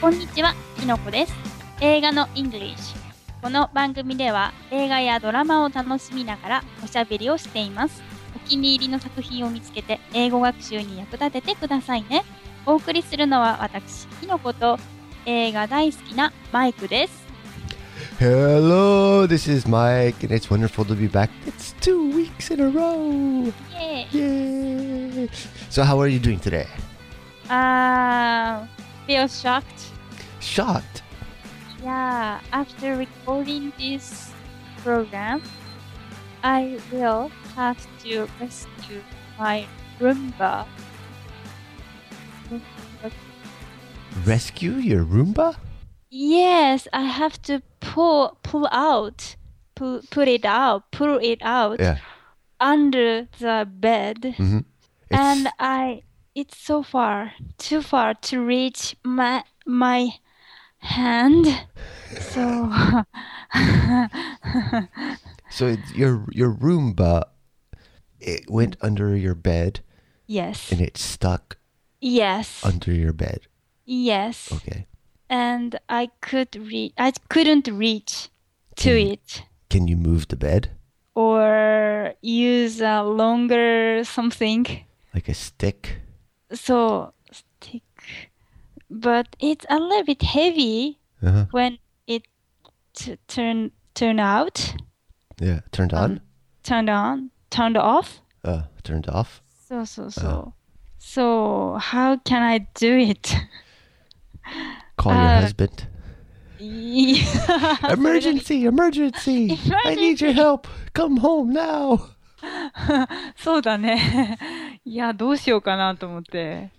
こんにちは、きのこです。映画の English。この番組では映画やドラマを楽しみながらおしゃべりをしています。お気に入りの作品を見つけて英語学習に役立ててくださいね。お送りするのは私、きのこと映画大好きなマイクです。Hello, this is Mike, and it's wonderful to be back. It's two weeks in a row. イエーイ Yay! So, how are you doing today? Uh, feel shocked. Shocked. Yeah, after recording this program, I will have to rescue my Roomba. Rescue your Roomba? Yes, I have to pull pull out, pull, put it out, pull it out Yeah. under the bed, hmm and I it's so far, too far to reach my my hand. So so your your Roomba, it went under your bed yes, and it's stuck yes, under your bed. yes, Okay. and I could reach. I couldn't reach to Mm. it Can you move the bed or use a longer something. like a stick? So stick, but it's a little bit heavy Uh-huh. when it t- turn turn out, Yeah. Turned on. Um, turned on, turned off. uh, turned off. So so so. So how can I do it? Call your Uh, husband. Yeah. Emergency! Emergency! I need your help. Come home now. そうだね。いや、どうしようかなと思って。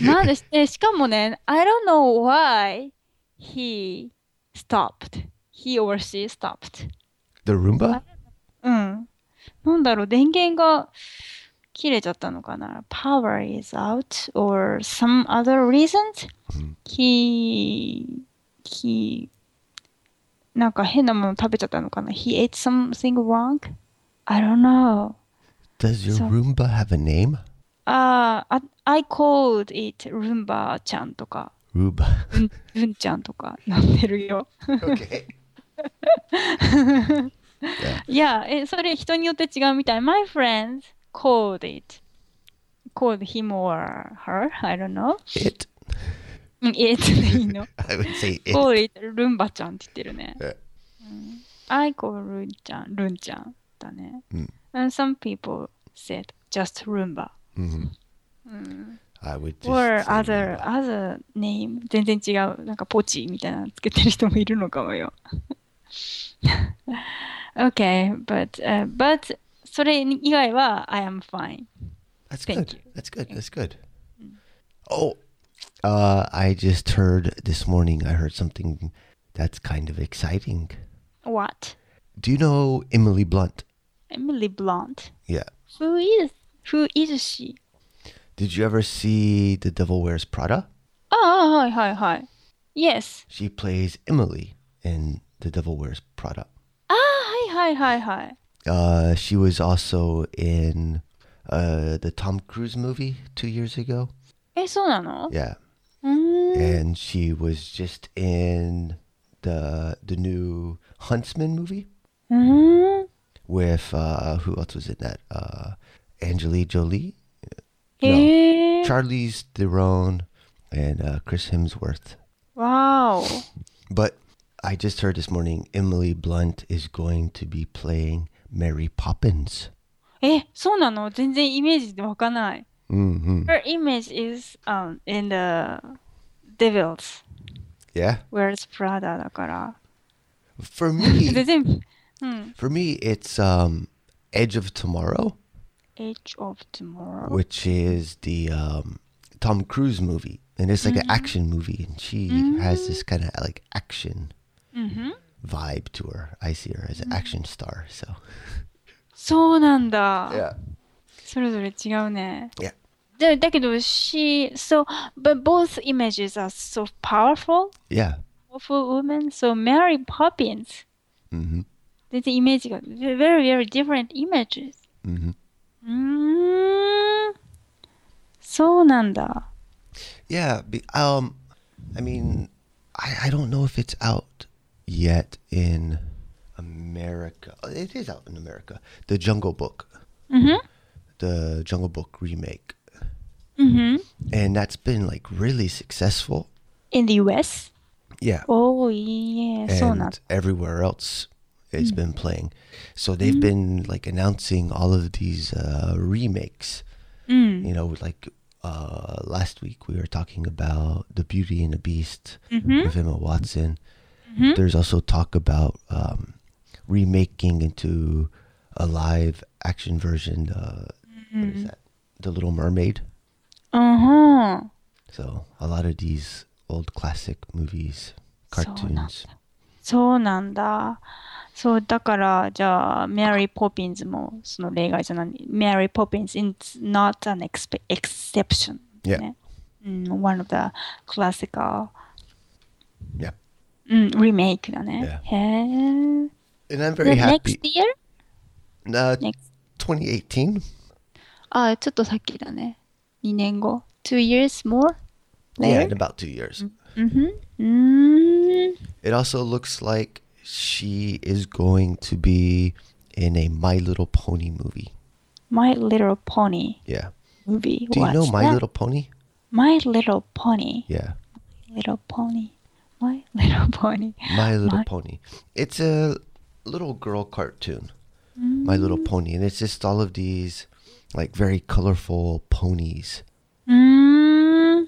なんでして、しかもね、I don't know why he stopped. He or she stopped. The Roomba? うん。なんだろう、電源が切れちゃったのかな ?Power is out or some other reasons? He, he, なんか変なもの食べちゃったのかな ?He ate something wrong? I don't know. Does your So- Roomba have a name? ああ、I called it ルンバちゃんとか、Roomba. ルンルンちゃんとか呼んでるよ。okay. いや、え、それ人によって違うみたい。My friends called it. called him or her? I don't know. It. うん it でいいの。I would say it. call it ルンバちゃんって言ってるね。Yeah. I call ルンちゃん、ルンちゃんだね。うん And some people said just ルンバ。 Mhm. I would just. or say other, Roomba. other name 全然違う。なんかポチみたいなのつけてる人もいるのかもよ。okay, but,、uh, but それ以外は I am fine. That's Thank good. you. That's good. That's good. Oh, uh, I just heard this morning. I heard something that's kind of exciting. What? Do you know Emily Blunt? Emily Blunt. Yeah. Who is who is she? Did you ever see The Devil Wears Prada? Oh, hi, hi, hi. Yes. She plays Emily in The Devil Wears Prada. Ah, hi, hi, hi, hi. Uh, she was also in uh, the Tom Cruise movie two years ago. Eh, so Yeah. Mm. And she was just in the the new Huntsman movie. Mm with uh, who else was in that? Uh, Angelina Jolie, no, Charlize Theron, and uh, Chris Hemsworth. Wow! But I just heard this morning Emily Blunt is going to be playing Mary Poppins. Eh, え、そうなの全然イメージでわかんない。Mm-hmm. Her image is um in the Devils. Yeah. Where's Prada だから。For me. うん。 for me, it's um, Edge of Tomorrow, Age of Tomorrow. which is the um, Tom Cruise movie, and it's like an action movie, and she has this kind of like action うん。 vibe to her. I see her as an action star. So そうなんだ。 yeah, それぞれ違うね。 yeah. だだけど、she, so, but both images are so powerful, Yeah. powerful women. So Mary Poppins, hmm 全然イメージが、very, very different images. hmm うーん。そうなんだ。 Yeah. Be, um, I mean, I, I don't know if it's out yet in America. It is out in America. The Jungle Book, Mhm. the Jungle Book remake, Mhm. and that's been like really successful. In the US? Yeah, Oh, yeah. そうなん and everywhere else it's been playing. So they've been like announcing all of these uh, remakes. うん。 You know, like uh, last week we were talking about the Beauty and the Beast Mhm. with Emma Watson. Mhm. There's also talk about um, remaking into a live action version. Uh, What is that? The Little Mermaid. うんふん。 So a lot of these old classic movies, そうなん cartoons. そうなんだ。 そう、だから、じゃあ、メアリー・ポピンズもその例外じゃない。メアリー・ポピンズ is not an exception、Yeah. ね。うん、one of the classical、Yeah. うん、リメイクだね。Yeah. へえ。And I'm very happy. next year? Uh, Next. 2018. あ、ちょっとさっきだね。2年後。two years more? Yeah, in later? about two years. うんふん。うーん。It also looks like she is going to be in a My Little Pony movie. My Little Pony Yeah. movie. Do you know What's My that? Little Pony? My Little Pony. Yeah. Little Pony. My Little Pony. My Little My- Pony. It's a little girl cartoon. My Little Pony. And it's just all of these like very colorful ponies. うーん。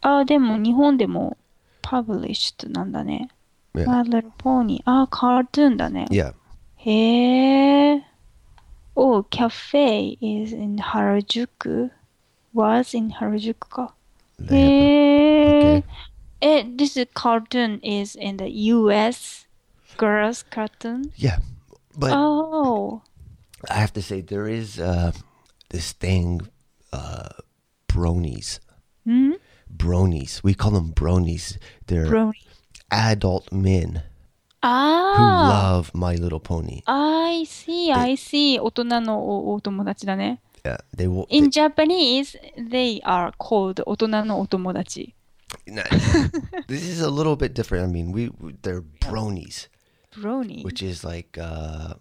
あ、でも日本でも published なんだね。 Yeah. My Little Pony. あ、カートゥーンだね。 Yeah. へえ。Oh, cafe is in 原宿 was in 原宿か。 They have- へえ Okay.。え、this cartoon is in the US girls cartoon? Yeah. But Oh. I have to say there is uh, this thing uh, bronies. ん Bronies. We call them bronies. They're Brony. adult men who ああ。 love My Little Pony. I see, I see. 大人のおお友達だね。 Yeah, they will. In Japanese, they are called 大人のお友達。 No, this is a little bit different. I mean, we we- they're bronies, Brony. which is like uh,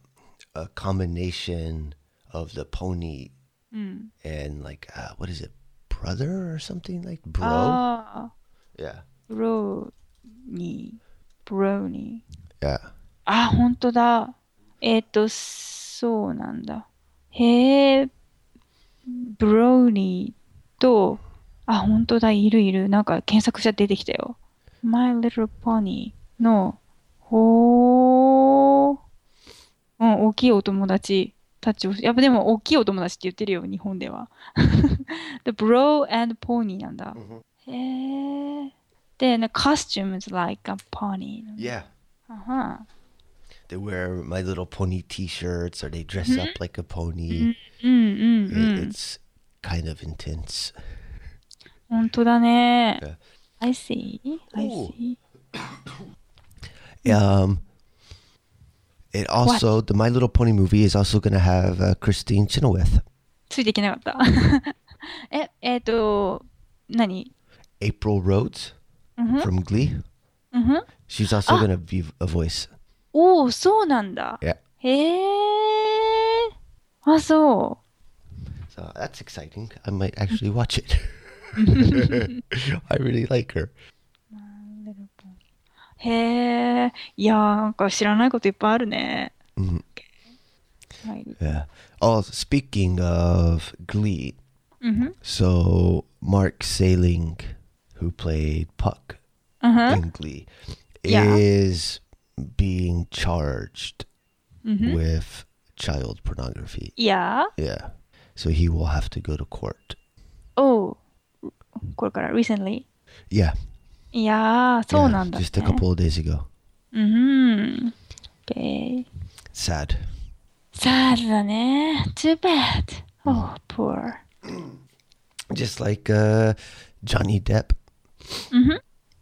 a combination of the pony うん。 and like uh, what is it, brother or something like bro? ああ。 yeah, ブロー ニー。ブローニー。yeah. あ、本当だ。えっ、と、そうなんだ。へえ、ブローニーと、あ、本当だ、いるいる。なんか検索したら出てきたよ。My Little Pony の、ほー。うん、大きいお友達たちを、やっぱでも大きいお友達って言ってるよ、日本では。The Bro and Pony なんだ。へえ。Then the costume is like a pony. Yeah. Uh huh. They wear My Little Pony T-shirts, or they dress mm-hmm. up like a pony. Mm-hmm. mm-hmm. It, it's kind of intense. 本当だね。Yeah. I see. I see. um. It also what? the My Little Pony movie is also going to have uh, Kristin Chenoweth. ついていけなかった。え、えっ、ー、と、何 eh, eh, April Rhodes mm-hmm. from Glee. Mm-hmm. She's also ah. going to be a voice. oh so that's exciting. I might actually watch it. I really like her. へえ。いやー、なんか知らないこといっぱいあるね。うん。Yeah. Oh, speaking of Glee, mm-hmm. so Mark Salling who played Puck うんふん。 in Glee, Yeah. is being charged うんふん。 with child pornography. いや Yeah. So he will have to go to court. おう。これから、recently? Yeah. いやー、そうなん yeah, だ、ね。 Just a couple of days ago. うん。Okay. Sad. Sad だね。Too bad. Oh, poor. Just like uh, Johnny Depp. Mm-hmm.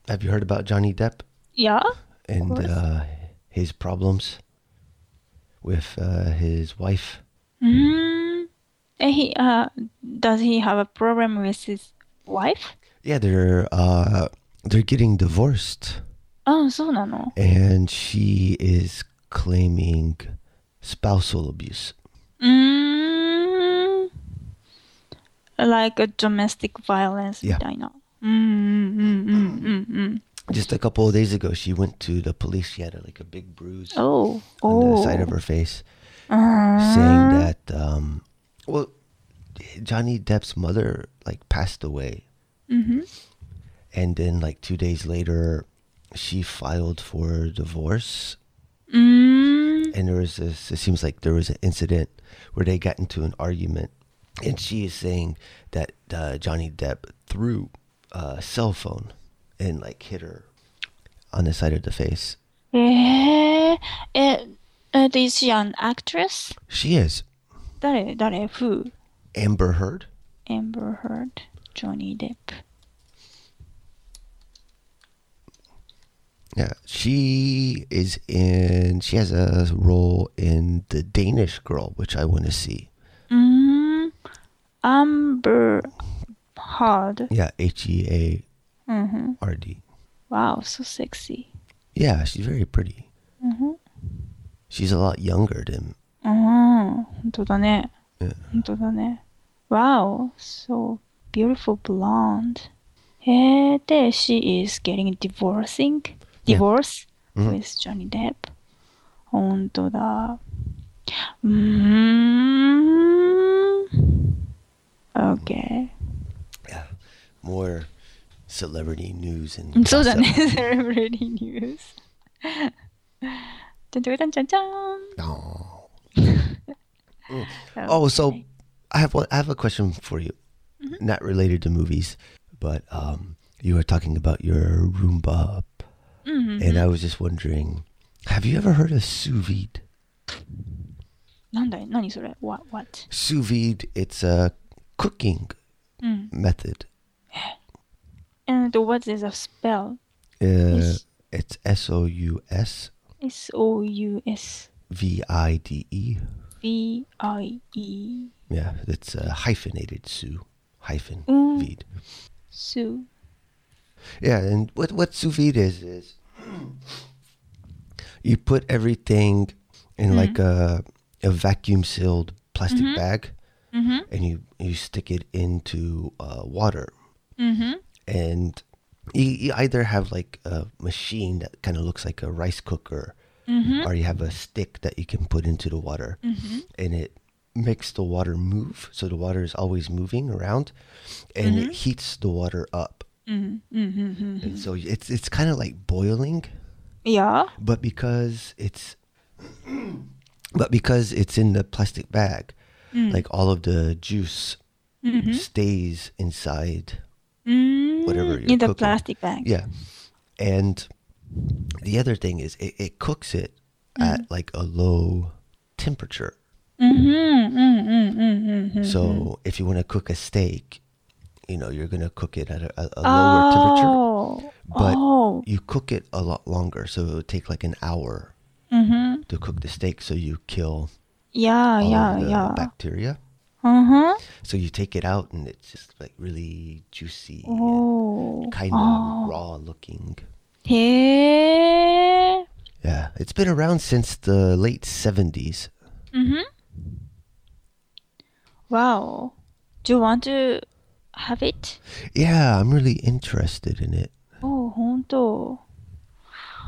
Have you heard about Johnny Depp? Yeah. And uh, his problems with uh, his wife. Mm. And he uh, does he have a problem with his wife? Yeah, they're uh, they're getting divorced. Oh, so no. And she is claiming spousal abuse. Mm. Like a domestic violence, yeah. I know. Mm-hmm. Just a couple of days ago, she went to the police. She had a, like a big bruise oh. on oh. the side of her face, uh-huh. saying that, um, well, Johnny Depp's mother like passed away, mm-hmm. and then like two days later, she filed for divorce. Mm. And there was this. It seems like there was an incident where they got into an argument, and she is saying that uh, Johnny Depp threw uh, cell phone and like hit her on the side of the face. Yeah, it, it is she an actress? She is. 誰誰 Who? Amber Heard. Amber Heard. Johnny Depp. Yeah, she is in. She has a role in the Danish Girl, which I want to see. Mm, Amber Heard. Yeah, H E A R D. Wow, so sexy. Yeah, she's very pretty. Mm-hmm. She's a lot younger than. Ah, yeah. Wow, so beautiful blonde. And there she is getting divorcing, divorce yeah. mm-hmm. with Johnny Depp. 本当だ。うーん。Okay yeah more celebrity news and そうだ gossip. ね、celebrity news. じゃんじゃんじゃんじゃん。 No. Oh, so I have one, I have a question for you, not related to movies, but um, you were talking about your Roomba, up, うんうん and I was just wondering, have you ever heard of sous vide? なんだい何それ ?What? What? Sous vide, it's a cooking うん。 method. And what is a spell? Uh, It's S O U S S-O-U-S V I D E. V-I-E Yeah, it's uh, hyphenated sous hyphen Mm. vide. Sue. Yeah, and what what sous vide is is you put everything in like a a vacuum sealed plastic bag, Mm-hmm. and you you stick it into uh, water, Mm-hmm. And you, you either have like a machine that kind of looks like a rice cooker, Mm-hmm. or you have a stick that you can put into the water, and it makes the water move, so the water is always moving around, and it heats the water up. Mm-hmm. Mm-hmm. And so it's it's kind of like boiling, Yeah. but because it's but because it's in the plastic bag, like all of the juice stays inside Mm, whatever you're in the cooking. plastic bag. Yeah. And the other thing is it, it cooks it at like a low temperature. Mm-hmm. Mm-hmm. Mm-hmm. So if you want to cook a steak, you know, you're going to cook it at a, a, lower temperature, Oh. but oh. you cook it a lot longer. So it would take like an hour Mm-hmm. to cook the steak so you kill Yeah, all yeah, the yeah. bacteria. Uh-huh. So you take it out and it's just like really juicy and Oh. kind of Oh. raw looking. へえ。 Yeah, it's been around since the late 70s. Mm-hmm. Wow. Do you want to have it? Yeah, I'm really interested in it. おお、ほんと。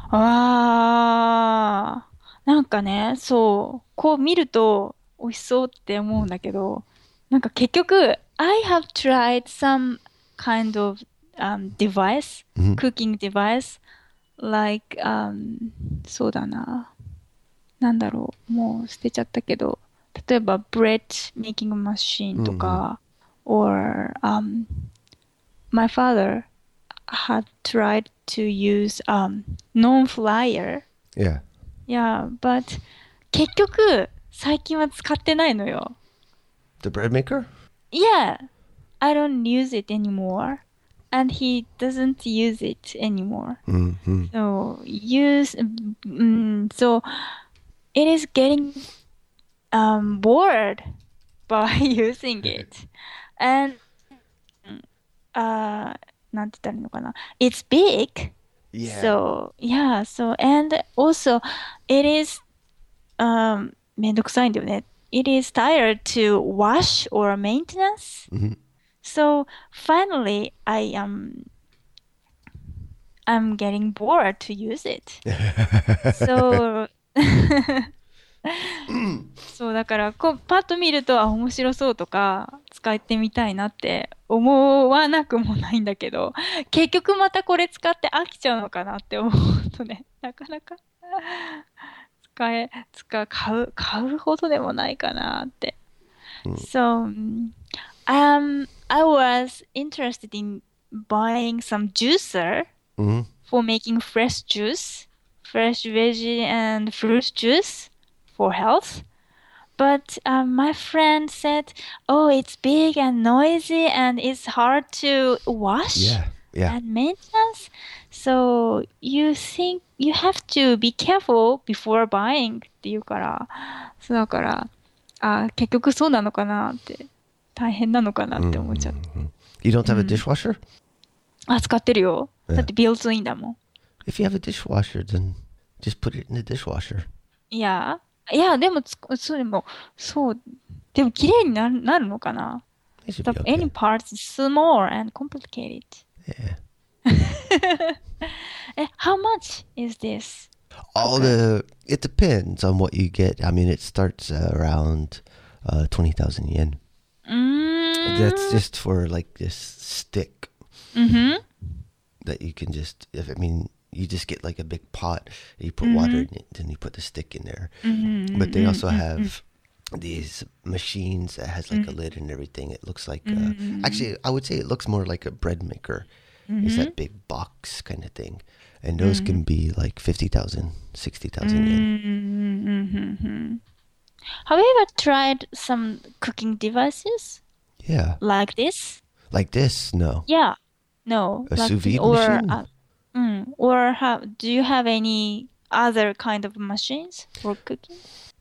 ああ。なんかね、そう、こう見ると 美味しそうって思うんだけど、なんか結局、I have tried some kind of、um, device, Mhm. cooking device, like, um, そうだな。なんだろう、もう捨てちゃったけど、例えば bread making machine とか、or、um, my father had tried to use um, non-flyer. Yeah. Yeah, but 結局最近は使ってないのよ。 The bread maker? Yeah, I don't use it anymore. And he doesn't use it anymore. Mm-hmm. So use mm, so it is getting um, bored by using it, and uh, なんて言ったらいいのかな。It's big. Yeah. So, yeah, so, and also, it is, um, めんどくさいんだよね。It is tired to wash or maintenance. Mhm. So, finally, I am, I'm getting bored to use it. so, そうだからこうパッと見るとあ面白そうとか使ってみたいなって思わなくもないんだけど結局またこれ使って飽きちゃうのかなって思うとねなかなか使え使う買う買うほどでもないかなって。So um I was interested in buying some juicer Mhm. for making fresh juice, fresh veggie and fruit juice for health. But um, my friend said, "Oh, it's big and noisy, and it's hard to wash Yeah. Yeah. and maintenance. So you think you have to be careful before buying." って言うから、そうだから、あ結局そうなのかなって、大変なのかなって思っちゃって。You don't have a dishwasher? あ、使ってるよ。えだってビルツインだもん。If you have a dishwasher, then just put it in the dishwasher. いや、いや、でもつ、そうでも、そう、でも綺麗になるなるのかな okay. Any parts is small and complicated. Yeah. Eh, how much is this? All okay. the it depends on what you get. I mean, it starts uh, around uh, twenty thousand yen. Mm. That's just for like this stick mm-hmm. that you can just. If I mean, you just get like a big pot. You put mm-hmm. water in it, then you put the stick in there. Mm-hmm. But they mm-hmm, also mm-hmm. have these machines that has like a lid and everything. It looks like uh, actually, I would say it looks more like a bread maker. It's that big box kind of thing, and those can be like 50,000, 60,000 yen. Have you ever tried some cooking devices Yeah, like this? like this. No, Yeah. No. A like sous vide or, machine? uh, mm, or have, do you have any other kind of machines for cooking?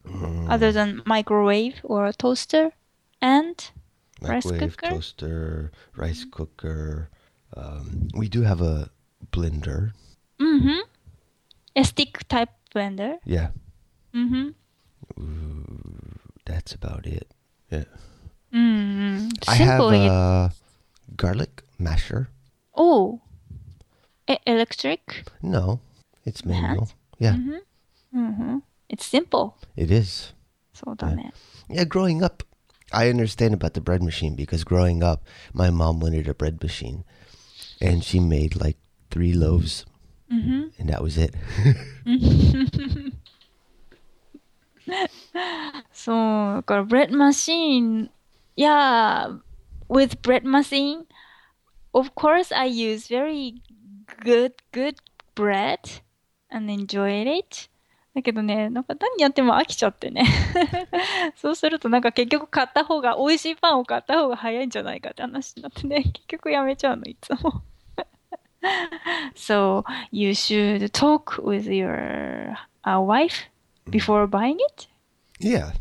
Mm. Other than microwave or toaster and rice microwave, cooker? toaster, rice cooker. Um, we do have a blender. Mm-hmm. A stick type blender. Yeah, Mm-hmm. that's about it. Yeah, Mm-hmm. I have a garlic masher. oh. E- electric. No, it's Manual? Yeah, Mm-hmm. It's simple. it is. そうだね。 Yeah, growing up, I understand about the bread machine because growing up, my mom wanted a bread machine, and she made like three loaves, and that was it. そう、だから bread machine, yeah, with bread machine, of course I use very good, good bread and enjoyed it. だけどね、なんか何やっても飽きちゃってね。そうするとなんか結局買った方が、美味しいパンを買った方が早いんじゃないかって話になってね、結局やめちゃうの、いつも。so, you should talk with your uh, wife before buying it? Yeah,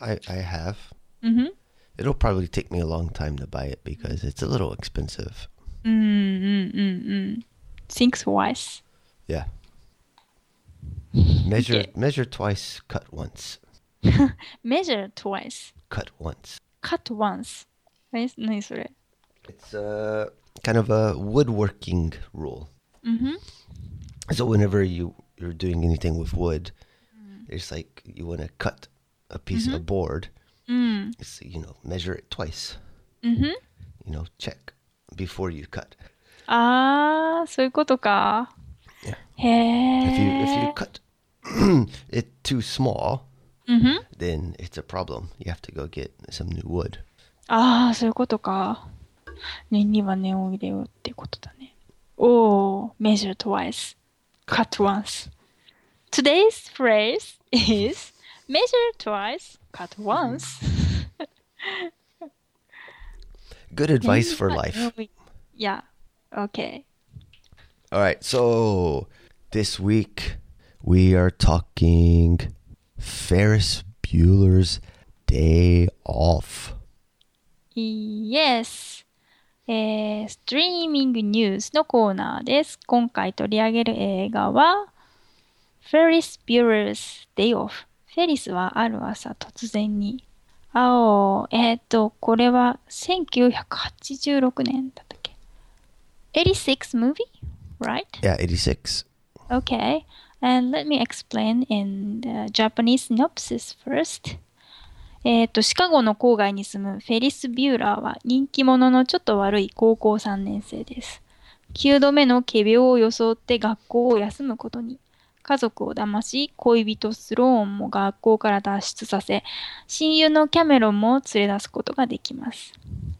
I I have. Mm-hmm. It'll probably take me a long time to buy it because it's a little expensive. うんうんうんうん。Think twice. Yeah. Measure measure twice, cut once. Measure twice. Cut once. Cut once. え何それ It's uh kind of a woodworking rule. うんふん So whenever you you're doing anything with wood, it's like you want to cut a piece of board. うん。 It's you know measure it twice. うんふん You know check before you cut. あー、そういうことか。 Yeah. へ If you if you ー。 cut it too small, うんふん then it's a problem. You have to go get some new wood. あー、そういうことか。念には念を入れようってことだね。おー、measure twice. Cut once. Today's phrase is measure twice, cut once. Good advice for life. Yeah. Okay. All right, so this week we are talking Ferris Bueller's Day Off. Yes. えー、ストリーミングニュースのコーナーです。今回取り上げる映画は、Ferris Bueller's Day Off。フェリスはある朝突然に。あお、えっ、と、これは1986年だったっけ ?86 movie? Right? Yeah, 86. Okay. And let me explain in the Japanese synopsis first. えっと、シカゴの郊外に住むフェリス・ビューラーは人気者のちょっと悪い高校3年生です。9度目の仮病を装って学校を休むことに。家族を騙し、恋人スローンも学校から脱出させ、親友のキャメロンも連れ出すことができます。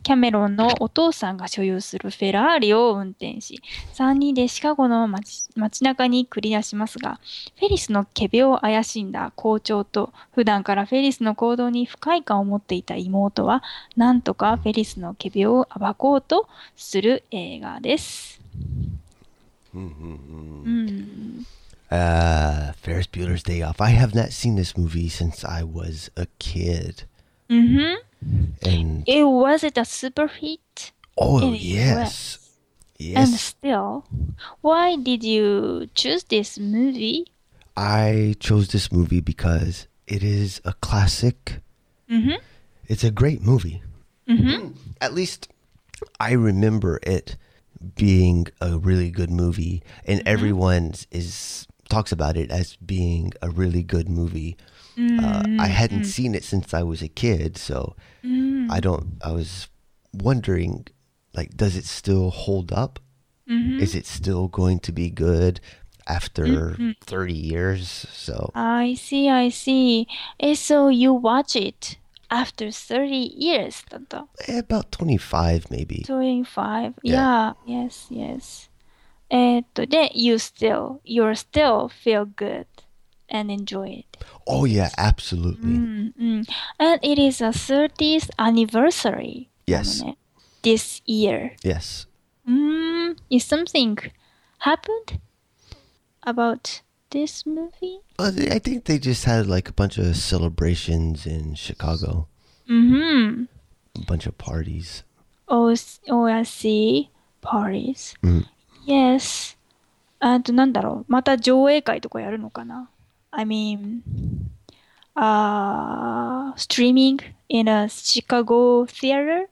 キャメロンのお父さんが所有するフェラーリを運転し、3人でシカゴの街街中に繰り出しますが、フェリスの仮病を怪しんだ校長と、普段からフェリスの行動に不快感を持っていた妹は、なんとかフェリスの仮病を暴こうとする映画です。うん。Uh, Ferris Bueller's Day Off. I have not seen this movie since I was a kid. うんふん And It was it a super hit? oh in the yes. And still, why did you choose this movie? I chose this movie because it is a classic. Mm-hmm. It's a great movie. At least I remember it being a really good movie, and everyone is talks about it as being a really good movie. Mm-hmm. I hadn't mm-hmm. seen it since I was a kid, so mm-hmm. I don't. I was wondering, like, does it still hold up? Mm-hmm. Is it still going to be good after mm-hmm. thirty years? So I see, I see. Eh, so you watch it after 30 years eh, about 25 maybe 25 yeah, yeah yes yes and today you still you still feel good and enjoy it. Oh yeah, absolutely. うんうん。And it is a 30th anniversary. Yes. なのね This year. Yes. うーん。Is something happened about this movie? Well, they- I think they just had like a bunch of celebrations in Chicago, うん。 a bunch of parties. O- OSC parties. うん。 Yes. あとなんだろう。また上映会とかやるのかな ?I mean, uh, streaming in a Chicago theater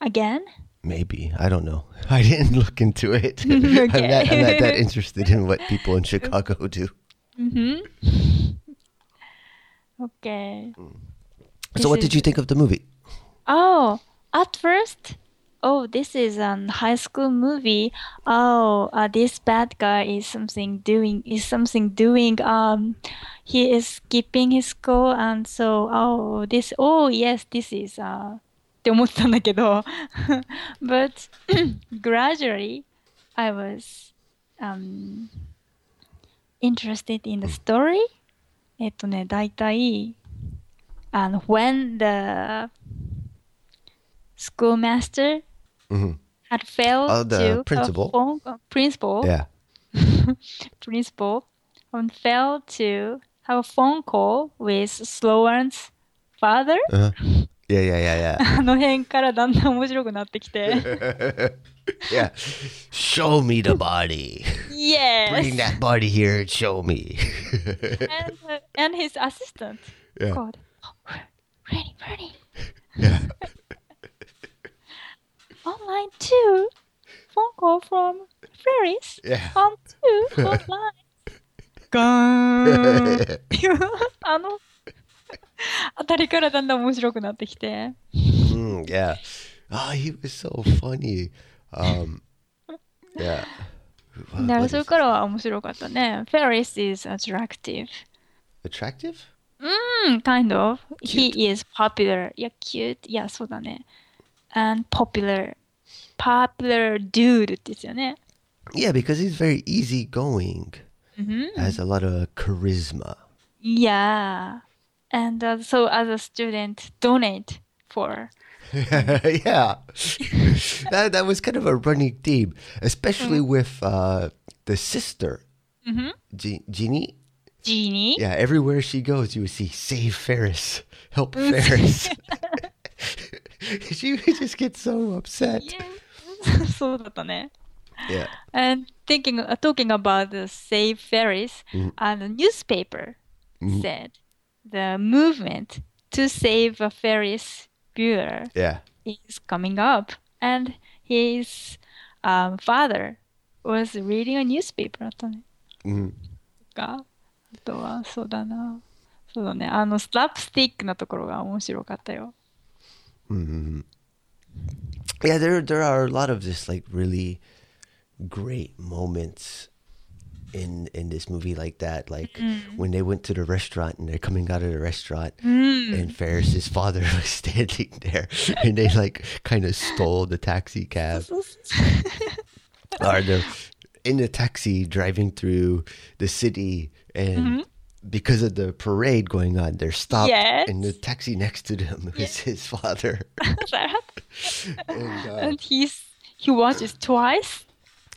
again? Maybe I don't know. I didn't look into it. I'm, not, I'm not that interested in what people in Chicago do. Mm-hmm. Okay. So, what This did you think of the movie? Oh, at first, oh, this is a high school movie. Oh, uh, this bad guy is something doing is something doing. Um, he is skipping his school, and so oh, this oh yes, this is uh って思ったんだけど but gradually I was um interested in the story えっとね大体あの when the schoolmaster Mhm. had failed Oh, the to principal? a phone, uh, principal Yeah. principal and failed to have a phone call with Sloan's father Uh-huh. Yeah, yeah, yeah, あの辺からだんだん面白くなってきて yeah. yeah. Show me the body. Bring Yes that body here and show me. and, uh, and his assistant Yeah. called oh, Ready, ready yeah. Online too phone call from Ferris Yeah. on two online ガーンあのあたりからだんだん面白くなってきて Mm, yeah. Oh, he was so funny. Um, yeah. What- だから what それからは面白かったね Ferris is attractive attractive? うん kind of he is popular いや cute いやそうだね and popular popular dude ですよね Yeah, because he's very easygoing. うん、 Has a lot of charisma. Yeah and uh, so as a student donate for yeah. that that was kind of a running theme, especially with uh, the sister, Mhm. G- Jeannie. Genie Yeah, everywhere she goes, you would see "Save Ferris, help Ferris." she would just get so upset. Yes. yeah. And thinking, uh, talking about the Save Ferris, mm-hmm. and the newspaper mm-hmm. said the movement to save a Ferris Bueller yeah. is coming up, and his um, father was reading a newspaper だったね。うん。が、あとはそうだな。そうだね。あのスラップスティックなところが面白かったよ。Mm-hmm. Yeah, there there are a lot of just like really great moments in in this movie like that like mm-hmm. when they went to the restaurant and they're coming out of the restaurant mm. and ferris's father was standing there and they like kind of stole the taxi cab or the in the taxi driving through the city and mm-hmm because of the parade going on they're stopped Yes. and the taxi next to them is his father and, uh, and he's, he watches twice.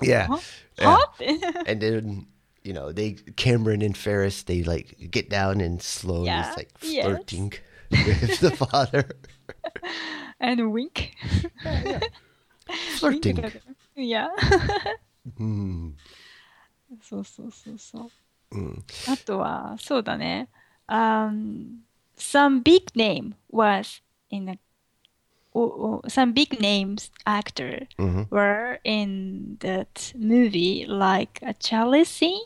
yeah, Huh? yeah. Huh? and then you know they cameron and ferris they like get down and slow Yeah, is like yes. flirting with the father and wink. flirting いや。 Hmm. そうそうそうそう。 Mm. あとは、そうだね。Um, some big name was in a, o- o- some big names actor Mhm. were in that movie like a Charlie scene.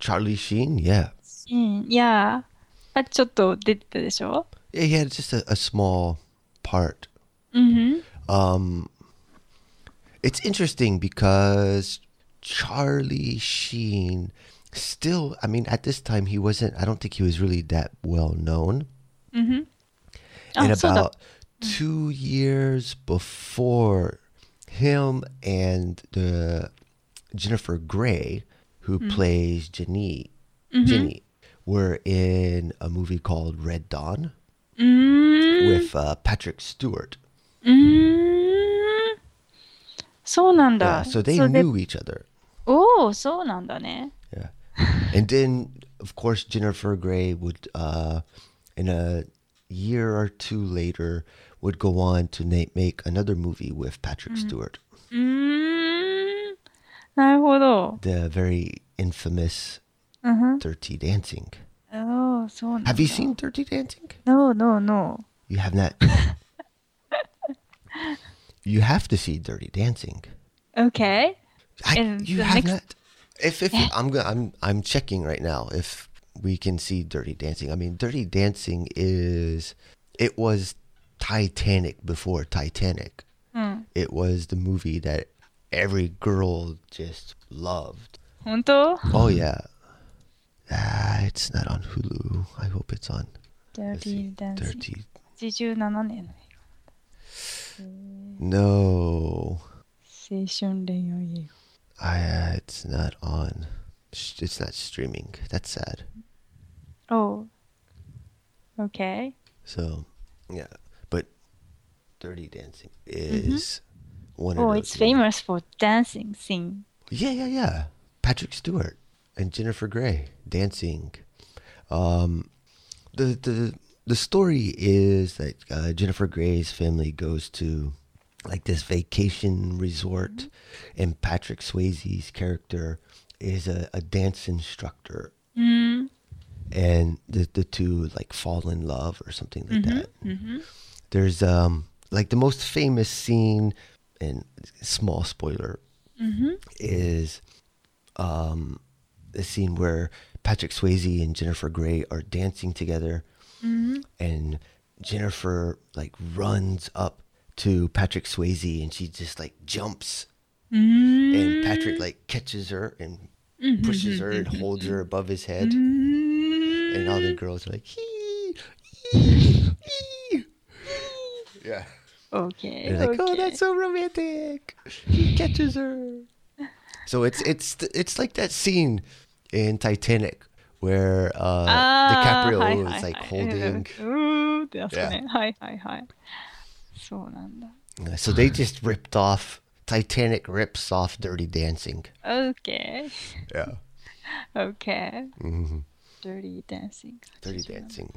charlie sheen yeah うん、いや。あ、ちょっと出てたでしょ yeah he had just a, a small part うん。 Um, it's interesting because Charlie Sheen still, I mean, at this time, he wasn't, I don't think he was really that well known. Mm-hmm. Oh, and so about the- two years before him and the Jennifer Grey, who mm-hmm. plays Jenny, mm-hmm. Jenny, were in a movie called Red Dawn with uh, Patrick Stewart. そうなんだ。Yeah, so they so knew they... each other. おお、そうなんだね。Yeah and then, of course, Jennifer Grey would, uh, in a year or two later, would go on to na- make another movie with Patrick Stewart. Mm. Mm. The very infamous uh-huh. Dirty Dancing. Oh, so. Have you seen Dirty Dancing? No, no, no. You have not. you have to see Dirty Dancing. Okay. I, you have next... not. If if I'm go- I'm I'm checking right now if we can see Dirty Dancing. I mean, Dirty Dancing is it was Titanic before Titanic. うん。 It was the movie that every girl just loved. 本当 Oh yeah. Ah, it's not on Hulu. I hope it's on. Let's see. Dirty Dancing。 Dirty. 87年の No. 青春恋愛映 I, uh, it's not on. It's not streaming. That's sad. Oh. Okay. So, yeah, but Dirty Dancing mm-hmm. is mm-hmm. one. Oh, it's famous ones. for dancing scene. Yeah, yeah, yeah. Patrick Stewart and Jennifer Grey dancing. Um, the the the story is that uh, Jennifer Grey's family goes to like this vacation resort, mm-hmm. and Patrick Swayze's character is a, a dance instructor, mm-hmm. and the the two like fall in love or something like mm-hmm. that. Mm-hmm. There's um like the most famous scene, and small spoiler mm-hmm. is um the scene where Patrick Swayze and Jennifer Grey are dancing together, mm-hmm. and Jennifer like runs up to Patrick Swayze, and she just like jumps, mm-hmm. and Patrick mm-hmm. like catches her and mm-hmm. pushes her and mm-hmm, holds mm-hmm. her above his head, mm-hmm. and all the girls are like, yeah. Okay. And like, okay. oh, that's so romantic. He catches her. So it's it's it's like that scene in Titanic where uh, ah, DiCaprio hi, hi, is like hi. holding. Ooh, yeah. hi, hi, hi. そうなんだ。 So they just ripped off. Titanic rips off Dirty Dancing. Okay. Yeah. Okay. hmm Dirty dancing. Dirty Dancing.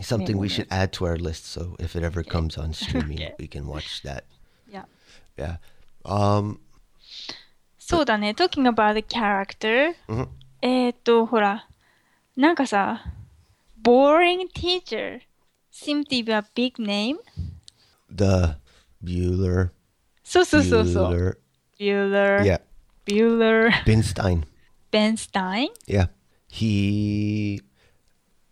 Something we should add to our list. So if it ever comes on streaming, Okay. we can watch that. Yeah. Yeah. Um, そうだね。Talking about the character. うんえーっと、ほら、なんかさ、boring teacher seem to be a big name. the Bueller. So so so so. Bueller. Bueller. Yeah. Bueller. Ben Stein. Ben Stein. Yeah, he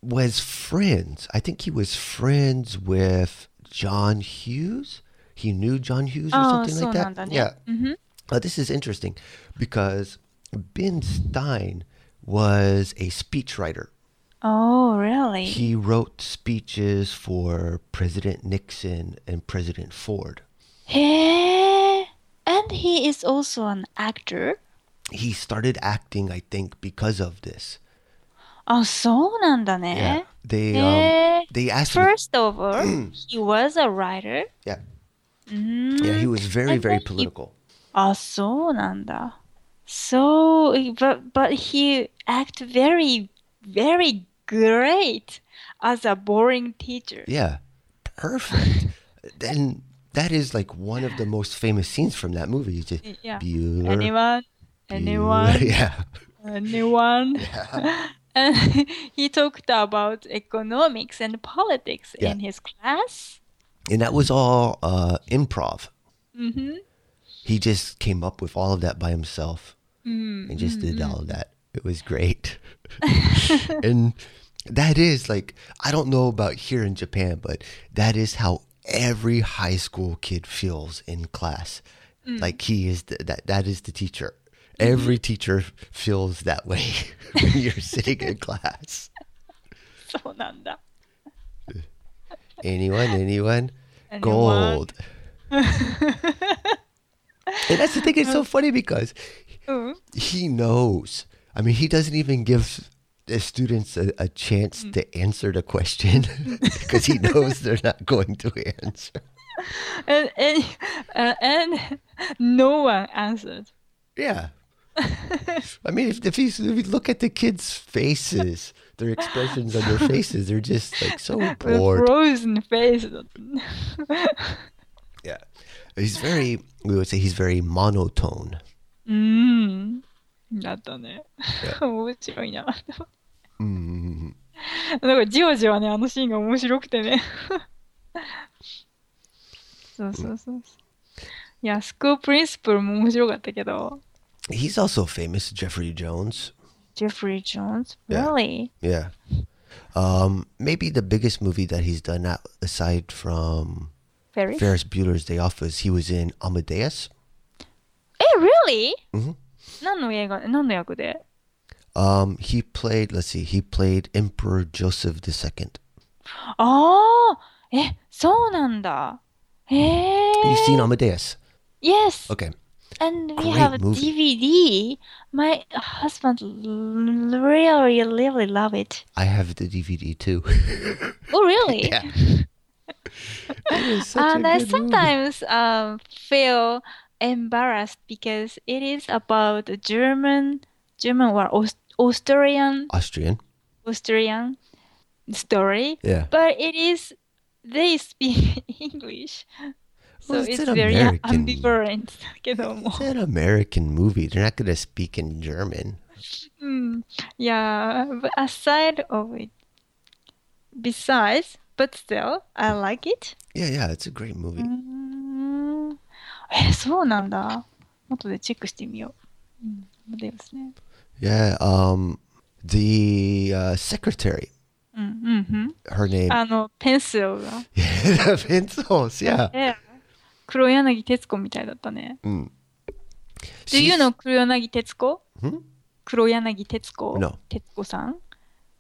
was friends. I think he was friends with John Hughes. He knew John Hughes or oh, something like that. that. Yeah. Mm-hmm. Uh, this is interesting because Ben Stein was a speechwriter Oh, really? He wrote speeches for President Nixon and President Ford. へえ。And he is also an actor? He started acting, I think, because of this. あ、そうなんだ Yeah. ね。 They へ um, え。 they asked him. First of all, he was a writer. Yeah. うーん Yeah, he was very, And very then he- political. あ、そうなんだ。So, but, but he act very, very great as a boring teacher. Yeah. Perfect. then that is like one of the most famous scenes from that movie. Just Yeah. Bueller. Anyone? Bueller. Anyone? Yeah. Anyone? And he talked about economics and politics Yeah. in his class. And that was all uh, improv. Mm-hmm. He just came up with all of that by himself Mm, and just did all of that it was great. and that is like, I don't know about here in Japan, but that is how every high school kid feels in class. Mm. Like he is the, that that is the teacher. Mm-hmm. Every teacher feels that way when you're sitting in class. So nanda. Anyone, anyone, anyone? gold. and that's the thing. It's so funny because mm-hmm. he knows I mean, he doesn't even give the students a, a chance mm. to answer the question because he knows they're not going to answer. And and, uh, and no one answered. Yeah. I mean, if, if, you, if you look at the kids' faces, their expressions on their faces, they're just like so bored. Frozen faces. yeah. He's very, we would say he's very monotone. Mm. だったね。面白いな。うんうんうん。だからじわじわね、あのシーンが面白くてね。そうそうそう。うん、いや、スクールプリンシプルも面白かったけど。He's also famous, Jeffrey Jones. Jeffrey Jones? Really? Yeah. yeah. Um, maybe the biggest movie that he's done aside from Ferris? Ferris Bueller's Day Off is he was in Amadeus. Hey, really? Mm-hmm. 何の映画、何の役で Um, he played. Let's see. He played Emperor Joseph II. ああえ、そうなんだ。へえ。 You've seen Amadeus. Yes. Okay. And we Great have a movie. DVD. My husband l- really, really love it. I have the DVD too. Oh, really? yeah. It is such a and I good movie. sometimes um, feel embarrassed because it is about German, German or Austrian, Austrian, Austrian story. Yeah, but it is they speak English. Well, so it's, it's very American, ambivalent. It's an American movie. They're not going to speak in German. Mm, yeah, but aside of it, besides, but still, I like it. Yeah, yeah, it's a great movie. Mm-hmm. え、そうなんだ。後でチェックしてみよう。うん、モデルですね。Yeah. Um, the uh, secretary. うん、うん、うん。Her name. あの、ペンスルが。Yeah, Pencils. Yeah. え、黒柳徹子みたいだったね。Mm. Do you know 黒柳徹子 Hmm? 黒柳徹子 No. 徹子さん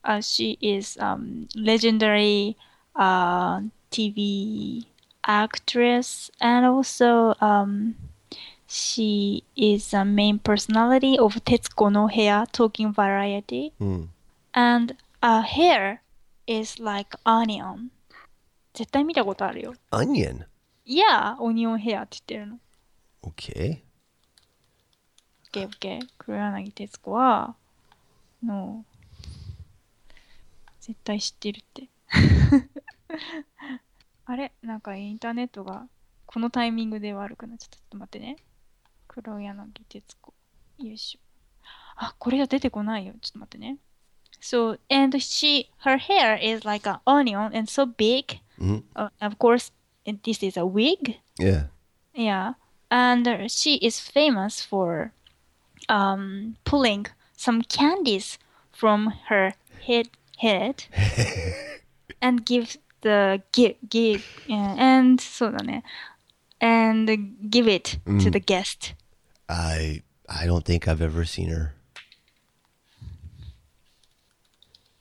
uh, She is um, legendary uh, TV actress and also um, she is a main personality of Tetsuko no Heya Talking Variety. Mm. And her hair is like onion. Onion. Yeah, onion hair Okay. OK, OK. 黒柳徹子は、の、絶対知ってるって。あれなんかインターネットがこのタイミングで悪くなっちゃったちょっと待ってね 黒柳徹子。よいしょ。あ、これが出てこないよ。ちょっと待ってね。So, and she, her hair is like an onion and so big. Mhm. Uh, of course, and this is a wig. Yeah. Yeah. And uh, she is famous for um, pulling some candies from her head, head and give the give, give yeah, and そうだね and give it to the guest. I I don't think I've ever seen her.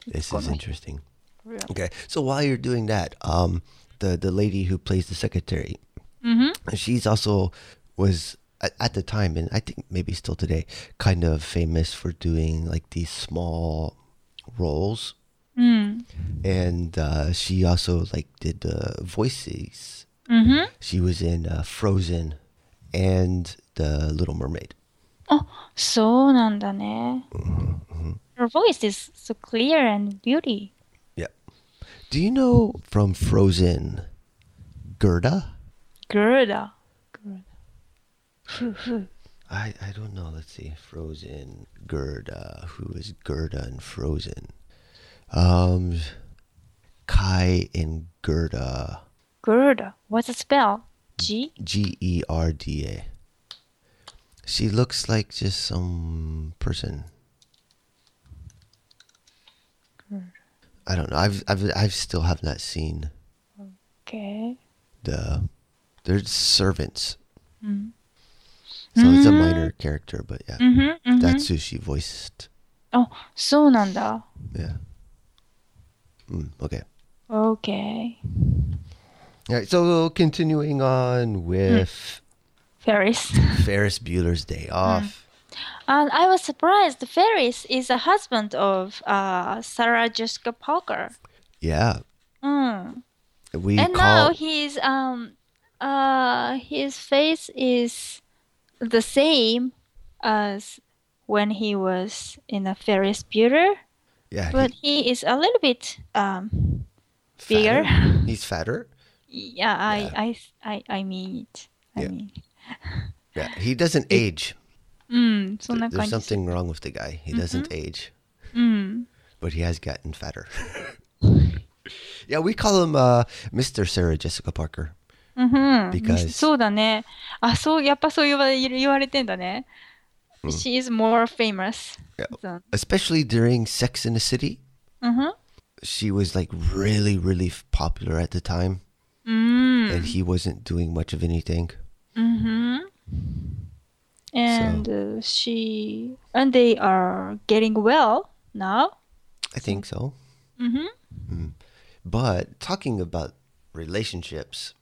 This is interesting. Okay, so while you're doing that, um, the the lady who plays the secretary, she's also was at, at the time, and I think maybe still today, kind of famous for doing like these small roles. Mm. And uh, she also like did the voices. Mm-hmm. She was in uh, Frozen and the Little Mermaid. Oh, so mm mm-hmm. mm-hmm. Her voice is so clear and beauty. Yeah. Do you know from Frozen, Gerda? Gerda. Gerda. I, I don't know. Let's see. Frozen, Gerda. Who is Gerda in Frozen? Um, Kai and Gerda. Gerda. What's the spell? G? G E R D A. She looks like just some person. I don't know. I've I've I've still have not seen Okay. the they're servants. So it's a minor character, but yeah, Mm-hmm, that's who she voiced. あ、そうなんだ。 Yeah. Mm, okay. Okay. All right. So continuing on with Ferris. Ferris Bueller's Day Off. And I was surprised Ferris is a husband of uh, Sarah Jessica Parker. Yeah, Mm. we And call now he's um uh his face is the same as when he was in a Ferris Bueller, yeah, but he- he is a little bit um fatter. bigger. He's fatter. yeah, I Yeah. I I I mean it. I Yeah. mean. Yeah, he doesn't age. うん、そんな There's 感じです。 something wrong with the guy. He doesn't age, うん。 but he has gotten fatter. yeah, we call him uh, Mr. Sarah Jessica Parker うん、 because そうだね。あ、そう、やっぱそう言われ言われてんだね。 Mm. She is more famous. Yeah. Than... Especially during Sex in the City. Mm-hmm. She was like really, really popular at the time. Mm. And he wasn't doing much of anything. Mm-hmm. And so. uh, she and they are getting well now. I think so. Mm-hmm. Mm. But talking about relationships,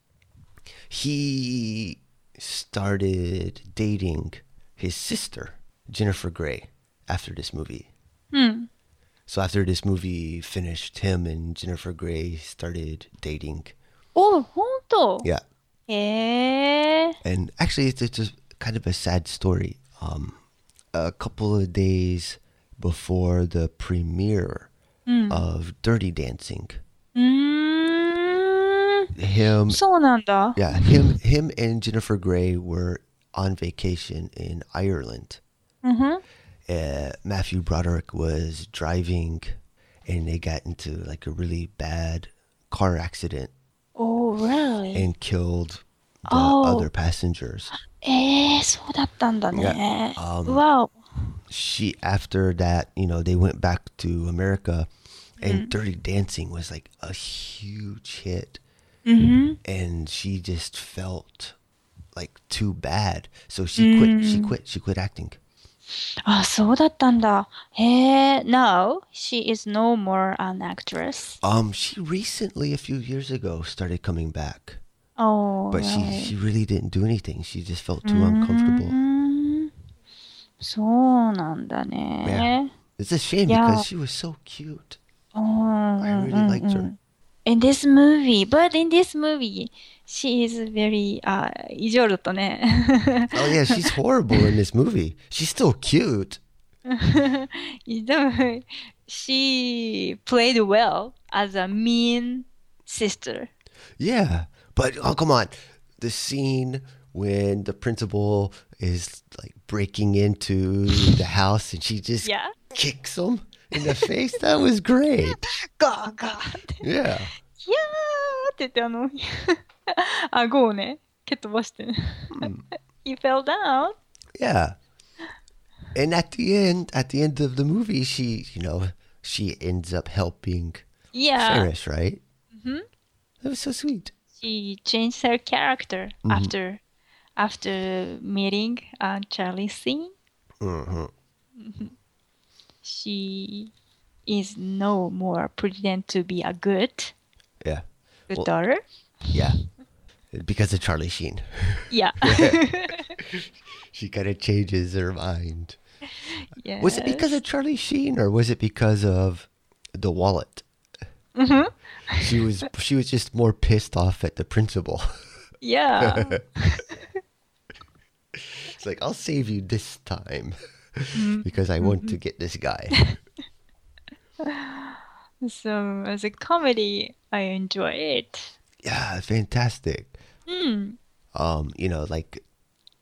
he started dating his sister, Jennifer Grey, after this movie. Hmm. So after this movie finished, him and Jennifer Grey started dating. Oh, Yeah. Eh. And actually, it's, it's kind of a sad story. Um, a couple of days before the premiere mm. of Dirty Dancing. Mm. Him. Yeah, him him and Jennifer Grey were on vacation in Ireland. うんふん。 Uh, Matthew Broderick was driving, and they got into like a really bad car accident Oh, really? and killed the Oh. other passengers. えー、そうだったんだね。 Yeah, um, わお。 she after that you know they went back to america and dirty dancing was like a huge hit うん。 and she just felt like too bad so she quit she quit she quit acting あ、そうだったんだ。へえ。Now she is no more an actress. um she recently a few years ago started coming back Oh, but she really? she really didn't do anything she just felt too uncomfortable うーんそうなんだね。 it's a shame Yeah. because she was so cute うん i うん really うん liked う her ん In this movie, but in this movie, she is very あ異常だったね。 oh yeah she's horrible in this movie she's still cute でも she played well as a mean sister. Yeah, but oh come on, the scene when the principal is like breaking into the house and she just Yeah. kicks him in the face. That was great. ガーガーって。Yeah. いやーって言って、あの、顎をね、蹴っ飛ばしてね。Mm. He fell down. Yeah. And at the end, at the end of the movie, she, you know, she ends up helping yeah. Ferris, right? Mm-hmm. That was so sweet. She changed her character mm-hmm. after after meeting uh, Charlie Sheen. Mm-hmm. Mm-hmm. She is no more pretend to be a good Yeah. good Well- daughter. Yeah. Because of Charlie Sheen. Yeah. She kind of changes her mind. yes. Was it because of Charlie Sheen or was it because of the wallet? Mhm. She was she was just more pissed off at the principal. Yeah. It's like I'll save you this time because I want to get this guy. so as a comedy, I enjoy it. Yeah, fantastic. Mm. Um, you know, like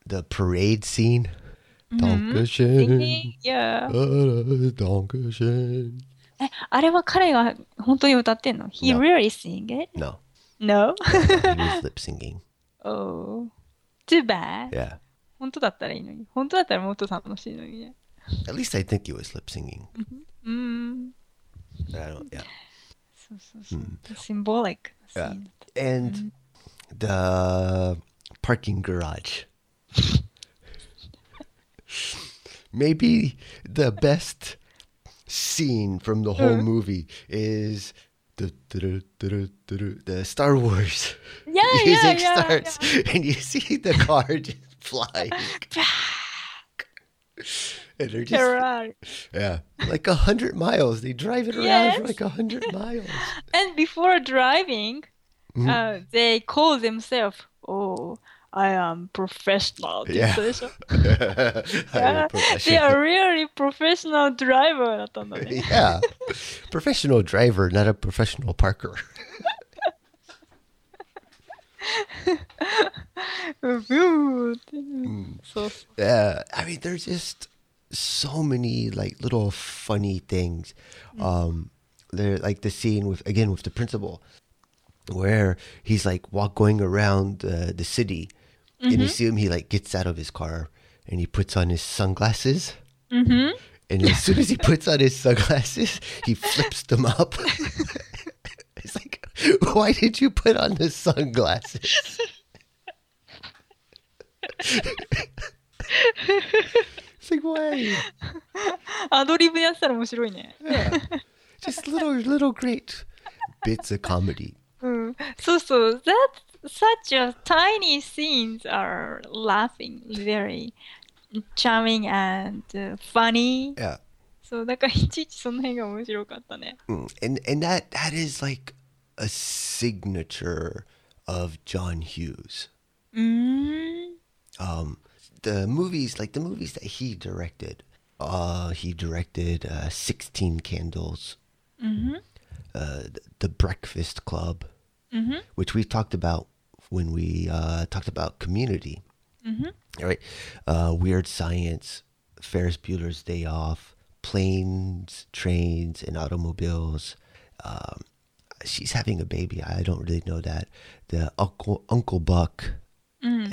the parade scene. Singing. Dankeschön. Yeah. Uh, Dankeschön. え、あれは彼が本当に歌ってんの ?He No. really sing it? No, No? he was lip singing. oh. Too bad. Yeah. 本当だったらいいのに。本当だったらもっと楽しいのにね。 At least I think he was lip singing. うん。 yeah. So, so, so mm. symbolic. Yeah. And mm. the parking garage. Maybe the best scene from the whole movie is the, the, Star Wars yeah, music yeah, yeah, starts, and you see the car just flying and they're just Ferrari. yeah, like a hundred miles. They drive it around Yes. for like a hundred miles. And before driving, Mm-hmm. uh, they call themselves, oh, I am professional. って言ったでしょ Yeah, They are really professional driver だったんだね。 yeah, professional driver, not a professional parker. ブーって。そうそう。 Yeah, I mean, there's just so many like little funny things. Um, there like the scene with again with the principal, where he's like walk going around uh, the city, and you see him. He like gets out of his car and he puts on his sunglasses. Mhm. And as soon as he puts on his sunglasses, he flips them up. It's like, why did you put on the sunglasses? it's like, why? アドリブやってたら面白いね。 Yeah. Just little, little great bits of comedy. うん。そうそう。That such a tiny scenes are laughing very charming and uh, funny. Yeah. そう、だからいちいちその辺が面白かったね。 Mm. And and that that is like a signature of John Hughes. うーん。 um the movies like the movies that he directed uh he directed uh 16 candles. Mhm. uh the breakfast club. Mhm. which we talked about when we uh talked about community. Mhm. all right. Uh weird science ferris bueller's day off planes trains and automobiles. Um she's having a baby. I don't really know that. The uncle uncle buck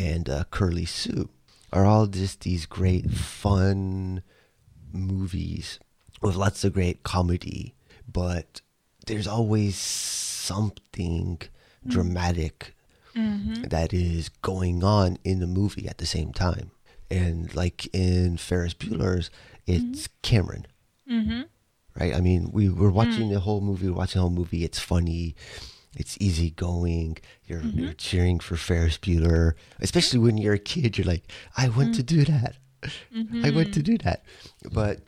and uh, Curly Sue are all just these great fun movies with lots of great comedy, but there's always something mm. dramatic mm-hmm. that is going on in the movie at the same time. And like in Ferris Bueller's, it's mm-hmm. Cameron Mhm. right? I mean, we were mm. watching the whole movie, we're watching the whole movie. It's funny, it's easygoing. You're, you're cheering for Ferris Bueller, especially when you're a kid. You're like, I want to do that. I want to do that. But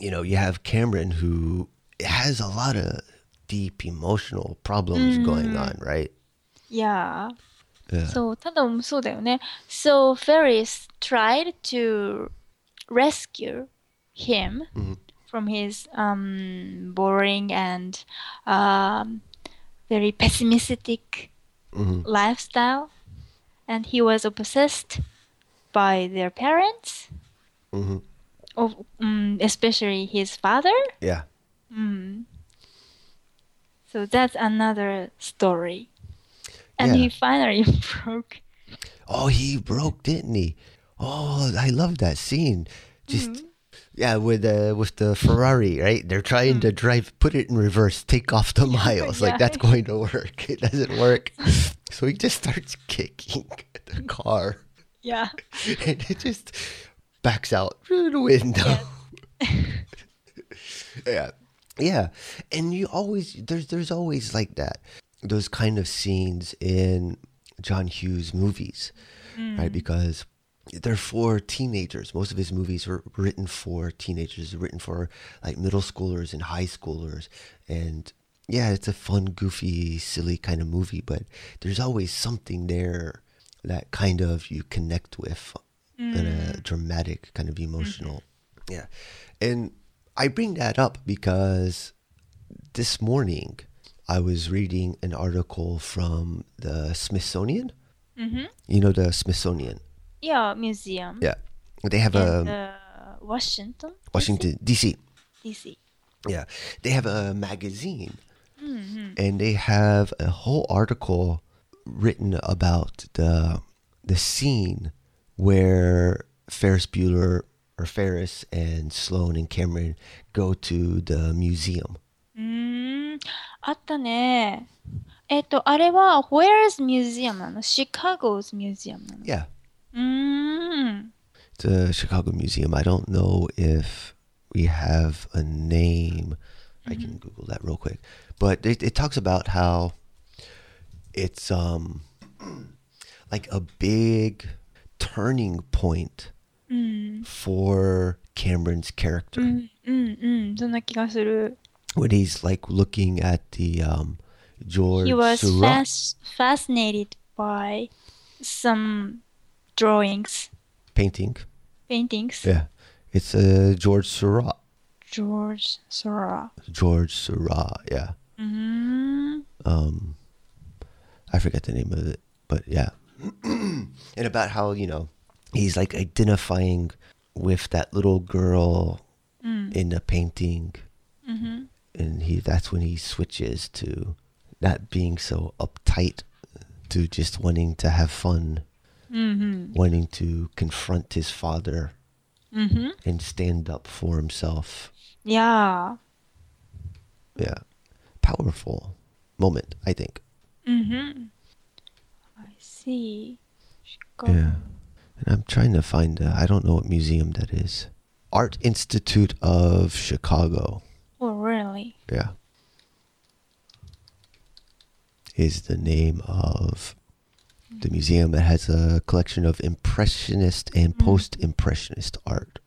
you know, you have Cameron who has a lot of deep emotional problems going on, right? Yeah. Yeah. そう、ただそうだよね。So Ferris tried to rescue him from his um, boring and um, very pessimistic Mhm. lifestyle. and he was obsessed by their parents, hmm of um, especially his father. Yeah. Mm. So that's another story. And Yeah. he finally broke. Oh, he broke, didn't he? Oh, I love that scene. Just yeah, with the with the Ferrari, right? They're trying to hmm. drive, put it in reverse, take off the miles. Like that's going to work. It doesn't work. So he just starts kicking the car, Yeah. and it just backs out through the window. yeah, yeah. And you always there's there's always like that. Those kind of scenes in John Hughes movies, right? Hmm. Because they're for teenagers. Most of his movies were written for teenagers, written for like middle schoolers and high schoolers. And yeah, it's a fun, goofy, silly kind of movie, but there's always something there that kind of you connect with in a dramatic, kind of emotional. Yeah. And I bring that up because this morning I was reading an article from the Smithsonian. Mm-hmm. You know the Smithsonian. Yeah, museum. Yeah, they have a uh, Washington. Washington D.C. D.C. Yeah, they have a magazine, mm-hmm. and they have a whole article written about the the scene where Ferris Bueller or Ferris and Sloane and Cameron go to the museum. Mm-hmm. うん、あったね。えっと、あれは、Where's Museum なの ?Chicago's Museum Mm. The Chicago Museum. I don't know if we have a name. Mm-hmm. I can mm-hmm. Google that real quick. But it, it talks about how it's um like a big turning point mm. for Cameron's character. Mm, mm, mm. when he's like looking at the um, George, he was fas- fascinated by some drawings. Painting. Paintings. Yeah, it's uh, George Seurat. George Seurat. George Seurat. Yeah. Mm-hmm. Um, I forget the name of it, but yeah, and about how you know he's like identifying with that little girl mm. in the painting, mm-hmm. and he that's when he switches to not being so uptight to just wanting to have fun mm-hmm. wanting to confront his father mm-hmm. and stand up for himself. Yeah. Yeah. Powerful moment, I think. Mm-hmm. I see. Chicago. Yeah. And I'm trying to find, a, I I don't know what museum that is. Art Institute of Chicago. Oh, really? Yeah. Is the name of the museum that has a collection of impressionist and Mm. post impressionist art.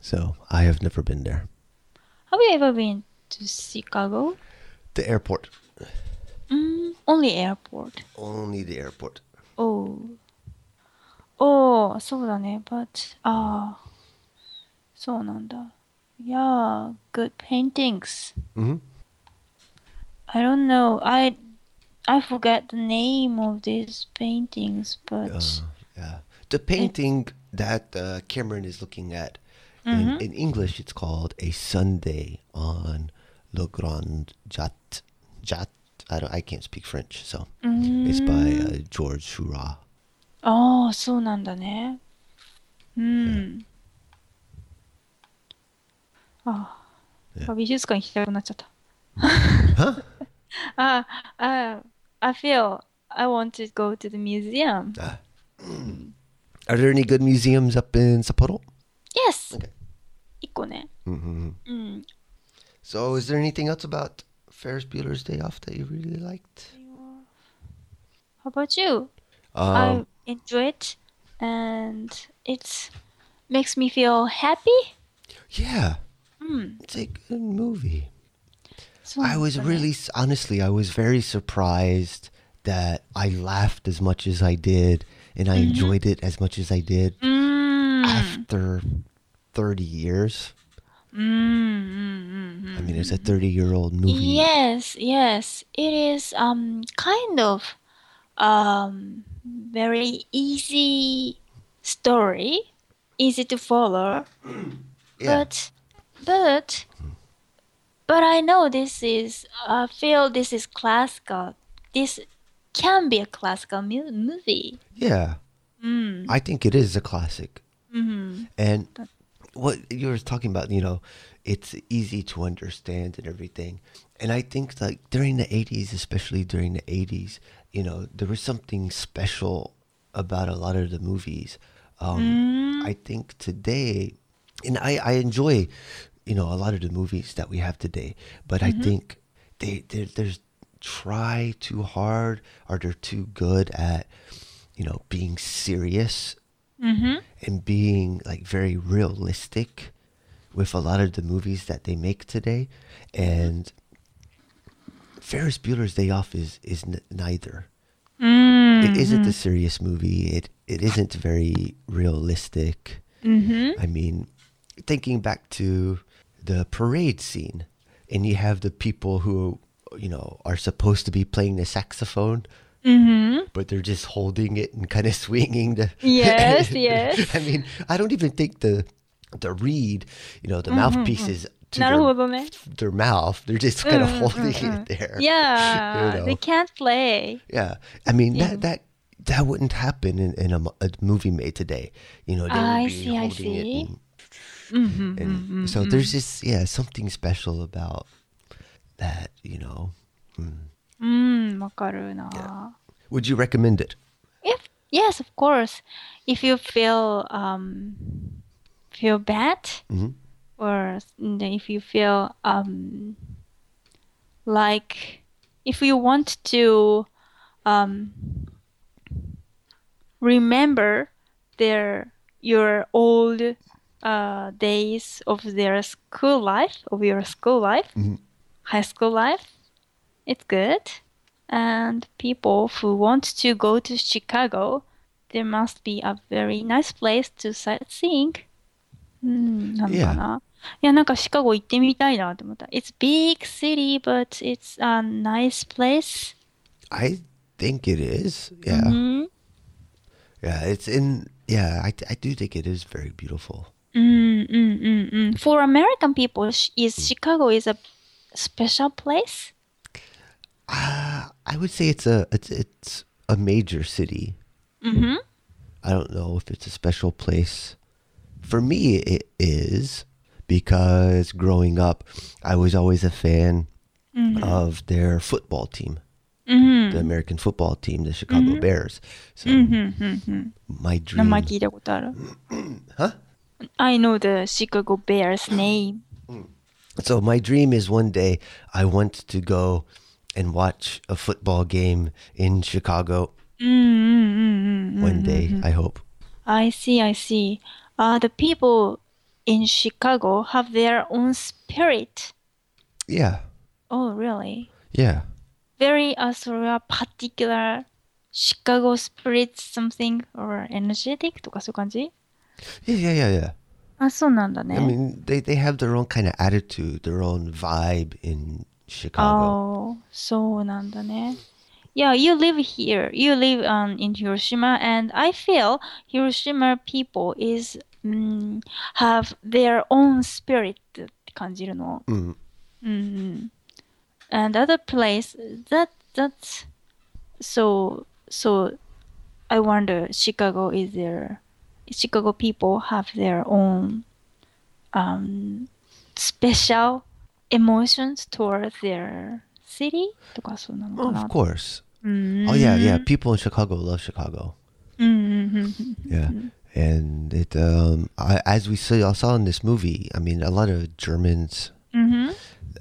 So I have never been there. Have you ever been to Chicago? The airport. Mm, only airport. Only the airport. Oh. Oh, そうだね。But, ああ。そうなんだ。Yeah, good paintings. hmm I don't know. I I forget the name of these paintings, but Uh, yeah. The painting that uh, Cameron is looking at in, in English, it's called A Sunday on Le Grand Jat. Jat. I don't. I can't speak French, so it's by uh, George Seurat. ああ、そうなんだね。うん。ああ、美術館行きたくなっちゃった。 Huh? ああ、I feel I want to go to the museum. Uh, are there any good museums up in Sapporo? Yes! Okay. 一個ね。 hmm うん。 So, is there anything else about Ferris Bueller's Day Off that you really liked? How about you? Um, I enjoy it and it makes me feel happy. yeah, うん。 it's a good movie. I was really, honestly, I was very surprised that I laughed as much as I did and I mm-hmm. enjoyed it as much as I did mm. after 30 years. Mm-hmm. I mean, it's a mm-hmm. 30 year old movie. Yes, yes. It is um, kind of um, very easy story, easy to follow. Yeah. But, but but I know this is I feel this is classical. This can be a classical mu- movie. Yeah. Mm. I think it is a classic. hmm And what you were talking about, you know, it's easy to understand and everything. And I think like during the 80s, especially during the 80s, you know, there was something special about a lot of the movies. Um, I think today, and I, I enjoy, you know, a lot of the movies that we have today, but I think they, there's try too hard or they're too good at, you know, being serious Mm-hmm. and being like very realistic with a lot of the movies that they make today and Ferris Bueller's Day Off is is n- neither. Mm. It isn't a serious movie. It it isn't very realistic. Mm-hmm. I mean, thinking back to the parade scene and you have the people who you know are supposed to be playing the saxophone mm-hmm. but they're just holding it and kind of swinging the yes yes i mean i don't even think the the reed you know the mm-hmm. mouthpiece is mm-hmm. to their, their, mouth they're just kind of mm-hmm, holding it mm-hmm. there yeah you know? they can't play yeah i mean yeah. that that that wouldn't happen in, in a, a, movie made today you know they would I be see, holding it and, Mm-hmm, and mm-hmm, so mm-hmm. there's just yeah something special about that, you know. Mm. Mm, yeah. Would you recommend it? If yes, of course. If you feel um, feel bad, mm-hmm. or if you feel um, like if you want to um, remember their your old uh, days of their school life of your school life Mhm. high school life it's good and people who want to go to chicago there must be a very nice place to sightseeing うん、なのかな、いや、なんかシカゴ行ってみたいなって思った。It's big city, but it's a nice place. I think it is. Yeah, Mhm. yeah. It's in. Yeah, I I do think it is very beautiful. うんうんうんうん。For American people, sh- is Chicago is a special place? Uh, I would say it's a it's it's a major city. うん。 I don't know if it's a special place. For me, it is because growing up, I was always a fan of their football team, うん。 the American football team, the Chicago Bears. So うんうんうん。 my 名 dream. 前聞いたことある。 Huh? I know the Chicago Bears name. So my dream is one day I want to go and watch a football game in Chicago うんうんうんうん。 one day. I hope. I see, I see. Uh, the people in Chicago have their own spirit. Yeah, Oh, really? yeah. Very uh, sort of a particular Chicago spirit something or energetic とかそういう感じ Yeah, yeah, yeah, yeah. あ、そうなんだね。 I mean, they, they have their own kind of attitude, their own vibe in Chicago. Oh, そうなんだね。Yeah, you live here. You live um, in Hiroshima, and I feel Hiroshima people is mm, have their own spirit って感じるの。 Mm. うんうん。And other place that that's so so. I wonder Chicago is there. Chicago people have their own um special emotions towards their city とかそうなの Oh, かな of course. うん Oh, yeah, yeah. People in Chicago love Chicago. うんうんうんうん Yeah. And it, um, I, as we saw, saw in this movie, I mean, a lot of Germans, うんうん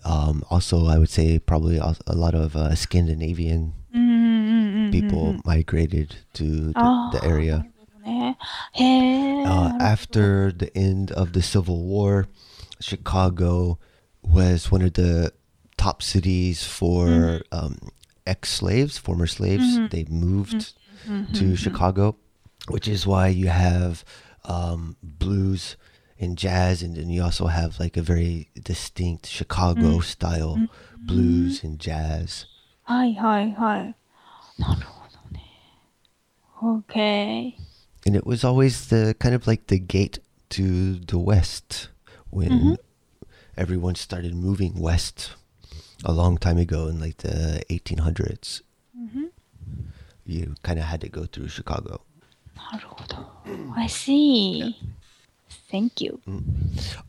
um, also, I would say probably a a lot of uh, Scandinavian うんうんうんうん people migrated to the, Ah. the area. ねへえ Uh, after the end of the Civil War, Chicago was one of the top cities for um, ex slaves, former slaves. They moved to Chicago, which is why you have um, blues and jazz, and then you also have like a very distinct Chicago style blues and jazz. はいはいはい。なるほどね。Okay. And it was always the kind of like the gate to the West when everyone started moving west a long time ago in like the 1800s. You kind of had to go through Chicago. なるほど。I see. Thank you.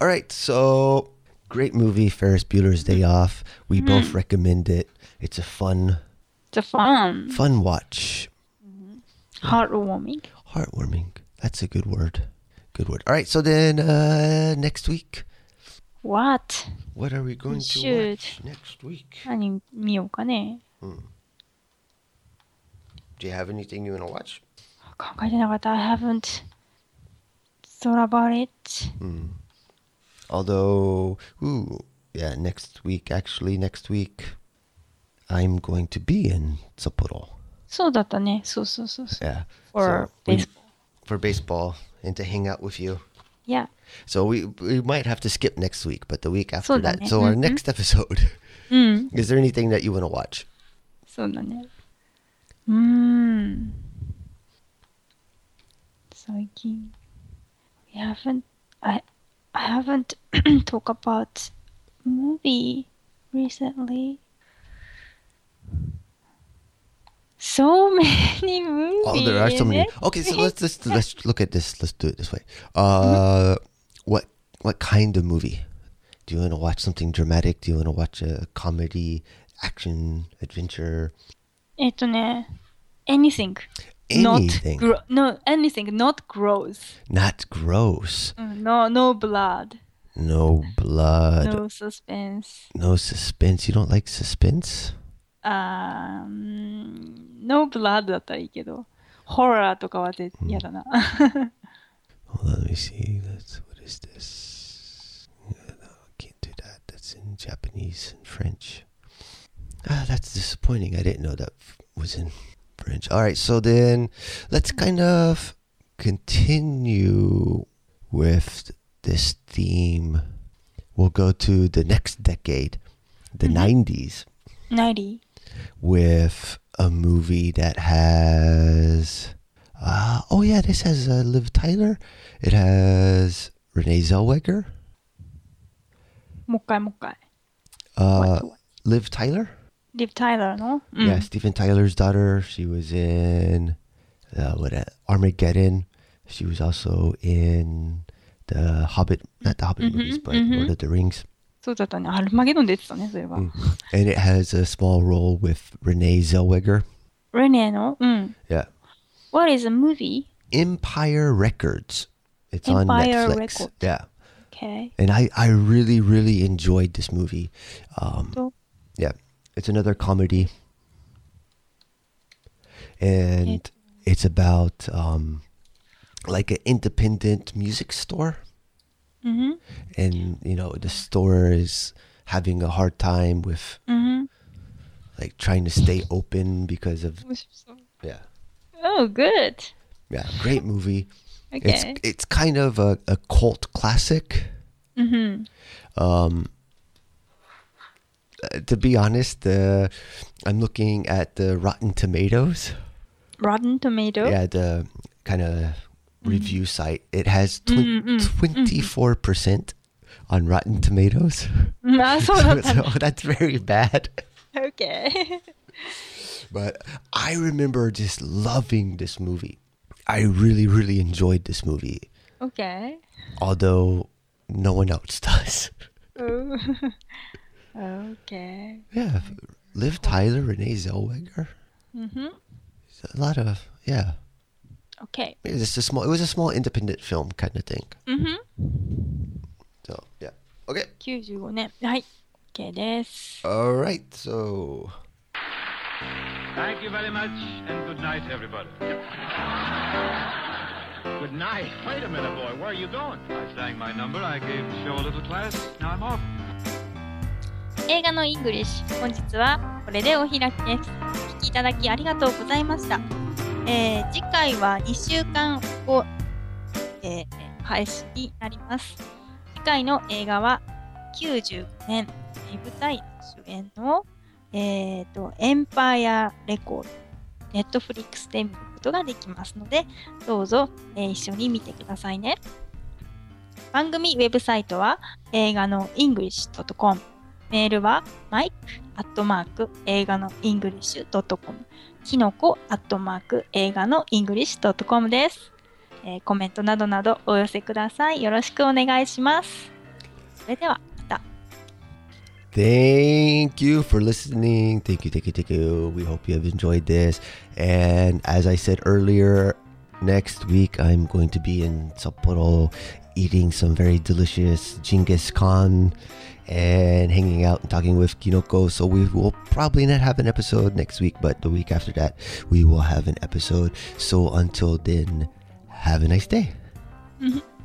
All right, so great movie, Ferris Bueller's Day Off. We both recommend it. It's a fun, The fun. fun watch. Heartwarming. Heartwarming. That's a good word. Good word. All right, so then uh, next week, What? what are we going to should. watch next week? 何見ようかね Do you have anything you want to watch? 考えてなかった。I haven't thought about it. Although, ooh, yeah, next week, actually, next week, I'm going to be in Sapporo. そうだったね。そうそうそうそう。 Yeah. For So we- baseball. for baseball and to hang out with you. Yeah. So we we might have to skip next week, but the week after そうだ that. ね。 So our うんうん。 next episode, うん。 is there anything that you want to watch? そうだね。うーん。最近。I haven't, I, I haven't talked about movie recently. So many movies. Oh, there are so many. Next Okay, so week. let's let's let's look at this. Let's do it this way. Uh, what what kind of movie? Do you want to watch something dramatic? Do you want to watch a comedy, action, adventure? えっとね、anything. Anything. Not gro- no, anything, not gross. Not gross. うん No, no blood. No blood. No suspense. No suspense. You don't like suspense? あノーブラッドだったらいいけど、ホラーとかは嫌だな。Hold on, let me see. That's, what is this? No, can't do that. That's in Japanese and French. Ah, that's disappointing. I didn't know that was in French. All right, so then let's kind of continue with this theme. We'll go to the next decade, the mm -hmm. 90s. 90 with a movie that has. Uh, oh yeah, this has uh, Liv Tyler. It has Renee Zellweger. Mukai, Mukai. Uh, Liv Tyler. Liv Tyler, no. Mm. Yeah, Steven Tyler's daughter. She was in uh, what uh, Armageddon. She was also in the Hobbit, not the Hobbit mm-hmm, movies, but mm-hmm. Lord of the Rings. そうだったね。アルマゲドン出てたね、それは。 And it has a small role with Renee Zellweger. レネのうん。 Yeah, What is a movie? Empire Records. It's on Empire Netflix. Records. Yeah, Okay. and I I really really enjoyed this movie. Um, と Yeah, it's another comedy, and it's about um, like an independent music store, mm-hmm. and you know the store is having a hard time with mm-hmm. like trying to stay open because of yeah. Oh, good. Yeah, great movie. okay. It's it's kind of a, a cult classic. Mm-hmm. Um, uh, to be honest, uh, I'm looking at the Rotten Tomatoes. Rotten Tomato. Yeah, the kind of Mm-hmm. review site. It has twenty four percent on Rotten Tomatoes. So, so that's very bad. Okay. but I remember just loving this movie. I really, really enjoyed this movie. Okay. Although no one else does. Oh. okay. Yeah. Liv Tyler, Renee Zellweger. Mm-hmm. A lot of, yeah. Okay. It's just a small. It was a small independent film kind of thing. Mm-hmm. So yeah. Okay. 95年。はい。OK です。All right. So Thank you very much, and good night, everybody. Good night. Wait a minute, boy. Where are you going? I sang my number. I gave the show a little class. Now I'm off. 映画のイングリッシュ。本日はこれでお開きです。お聞きいただきありがとうございました。えー次回は2週間後、えー配信になります。次回の映画は95年、舞台主演の、えー、とエンパイアレコード、ネットフリックスで見ることができますので、どうぞ、えー一緒に見てくださいね。番組ウェブサイトは映画の english.com メールは mike アットマーク映画の english.com きのこアットマーク映画の english.com です、えーコメントなどなどお寄せください。よろしくお願いします。それではまた。Thank you for listening. Thank you, thank you, thank you. We hope you have enjoyed this. And as I said earlier, next week I'm going to be in Sapporo eating some very delicious Genghis Khan and hanging out and talking with Kinoko. So we will probably not have an episode next week, but the week after that we will have an episode. So until then, have a nice day. うん